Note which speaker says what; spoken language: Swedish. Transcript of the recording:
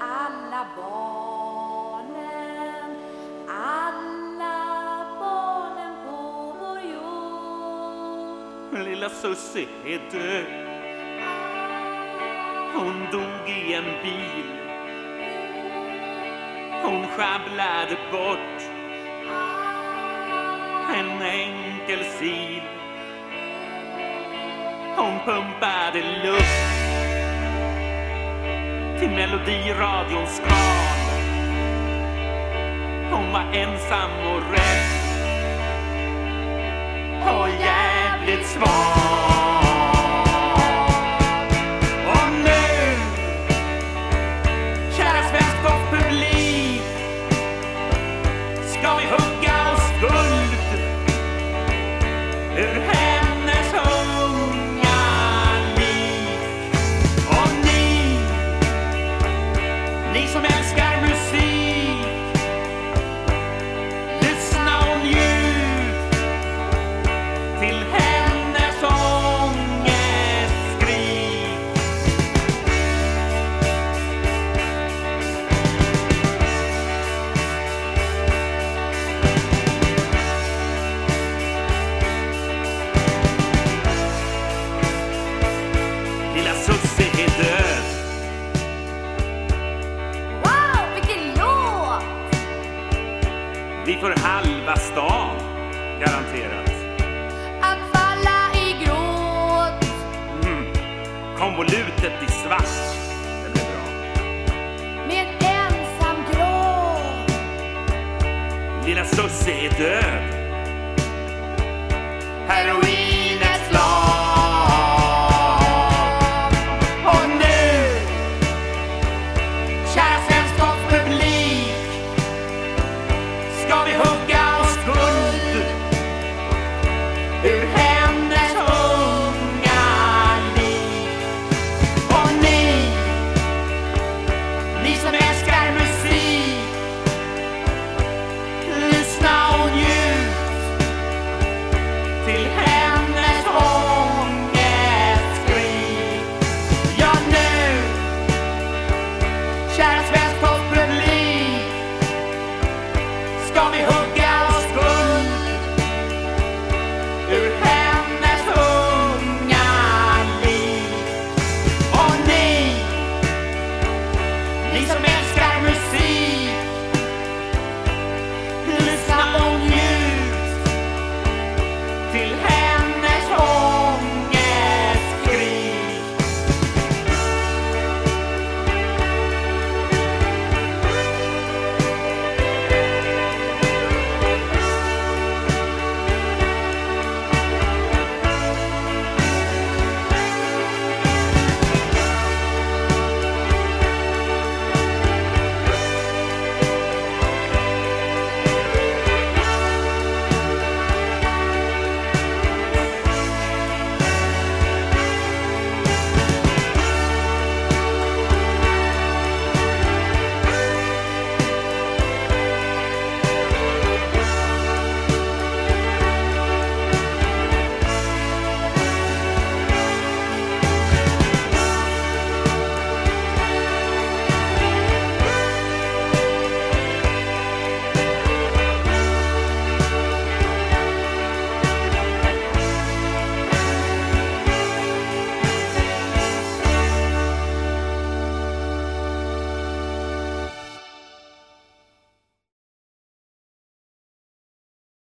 Speaker 1: alla barnen, alla barnen på vår jord.
Speaker 2: Lilla Sussie är död. Hon dog i en bil. Hon sjabblade bort en enkel sil. Hon pumpade luft till melodiradions skal. Hon var ensam och rädd och jävligt svag. Och nu, kära svensktoppspublik, ska vi hugga oss guld ur ni som älskar musik, lyssna och njut till hennes Vi får halva stan, garanterat.
Speaker 1: Att falla i gråt.
Speaker 2: Mm. Konvolutet i svart. Det blir bra.
Speaker 1: Med ensam gråt.
Speaker 2: Lilla Sussie är död.